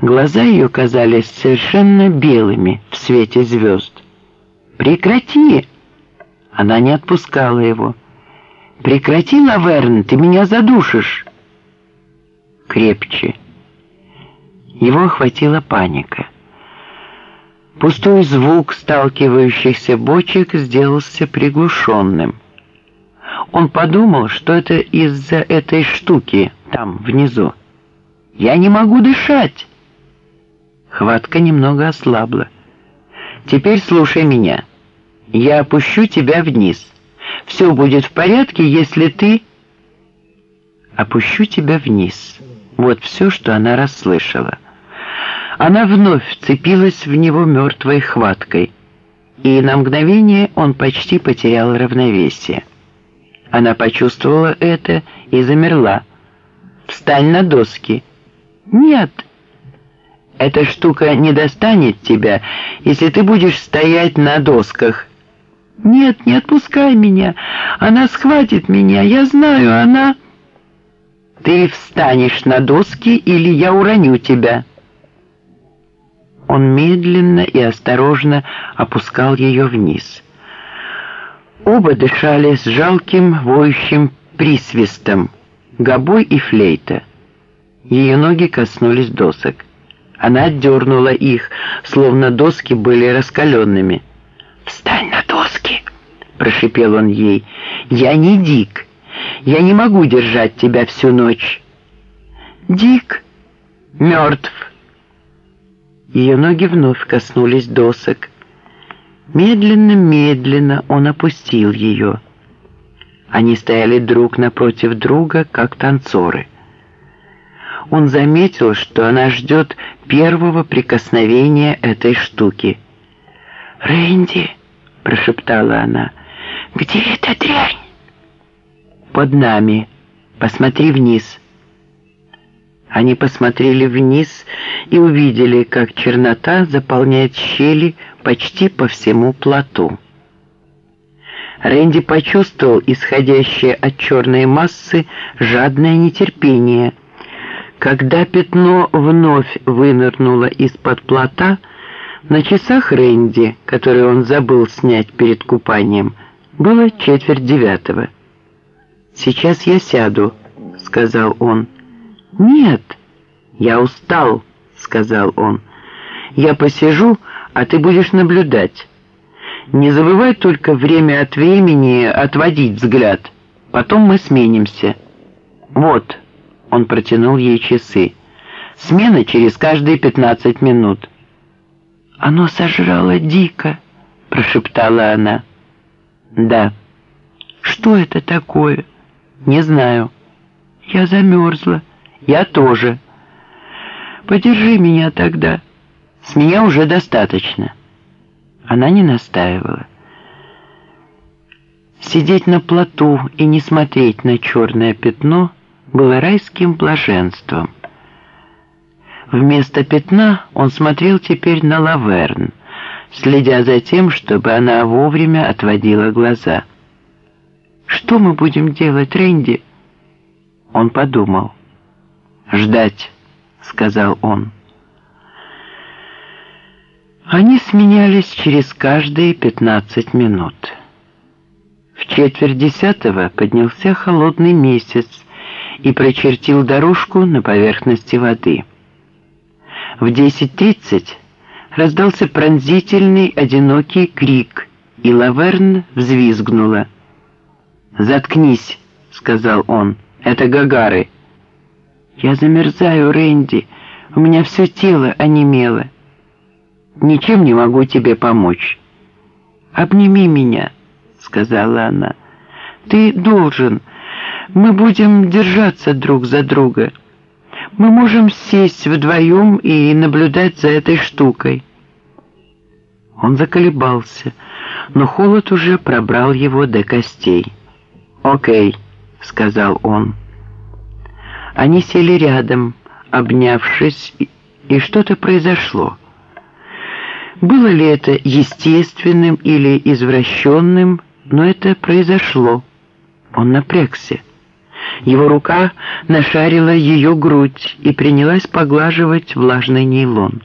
Глаза ее казались совершенно белыми в свете звезд. «Прекрати!» Она не отпускала его. «Прекрати, Лаверн, ты меня задушишь!» Крепче. Его охватила паника. Пустой звук сталкивающихся бочек сделался приглушенным. Он подумал, что это из-за этой штуки там, внизу. «Я не могу дышать!» Хватка немного ослабла. «Теперь слушай меня. Я опущу тебя вниз. Все будет в порядке, если ты...» «Опущу тебя вниз». Вот все, что она расслышала. Она вновь вцепилась в него мертвой хваткой, и на мгновение он почти потерял равновесие. Она почувствовала это и замерла. «Встань на доски!» «Нет!» «Эта штука не достанет тебя, если ты будешь стоять на досках». «Нет, не отпускай меня! Она схватит меня, я знаю, она...» «Ты встанешь на доски, или я уроню тебя!» Он медленно и осторожно опускал ее вниз. Оба дышали с жалким воющим присвистом, гобой и флейта. Ее ноги коснулись досок. Она отдернула их, словно доски были раскаленными. «Встань на доски!» — прошипел он ей. «Я не Дик. Я не могу держать тебя всю ночь». «Дик мертв». Ее ноги вновь коснулись досок. Медленно-медленно он опустил ее. Они стояли друг напротив друга, как танцоры. Он заметил, что она ждет первого прикосновения этой штуки. «Рэнди!» — прошептала она. «Где эта дрянь?» «Под нами. Посмотри вниз». Они посмотрели вниз и увидели, как чернота заполняет щели почти по всему плоту. Рэнди почувствовал исходящее от черной массы жадное нетерпение. Когда пятно вновь вынырнуло из-под плота, на часах Рэнди, который он забыл снять перед купанием, было четверть девятого. «Сейчас я сяду», — сказал он. «Нет, я устал», — сказал он. «Я посижу, а ты будешь наблюдать. Не забывай только время от времени отводить взгляд. Потом мы сменимся». «Вот», — он протянул ей часы. «Смена через каждые пятнадцать минут». «Оно сожрало дико», — прошептала она. «Да». «Что это такое?» «Не знаю». «Я замерзла». «Я тоже». «Подержи меня тогда». «С меня уже достаточно». Она не настаивала. Сидеть на плоту и не смотреть на черное пятно было райским блаженством. Вместо пятна он смотрел теперь на Лаверн, следя за тем, чтобы она вовремя отводила глаза. «Что мы будем делать, Рэнди?» Он подумал. «Ждать», — сказал он. Они сменялись через каждые пятнадцать минут. В четверть десятого поднялся холодный месяц и прочертил дорожку на поверхности воды. В десять тридцать раздался пронзительный одинокий крик, и Лаверн взвизгнула. «Заткнись», — сказал он, — «это гагары». «Я замерзаю, Рэнди. У меня все тело онемело. Ничем не могу тебе помочь». «Обними меня», — сказала она. «Ты должен. Мы будем держаться друг за друга. Мы можем сесть вдвоем и наблюдать за этой штукой». Он заколебался, но холод уже пробрал его до костей. «Окей», — сказал он. Они сели рядом, обнявшись, и что-то произошло. Было ли это естественным или извращенным, но это произошло. Он напрягся. Его рука нашарила ее грудь и принялась поглаживать влажный нейлон.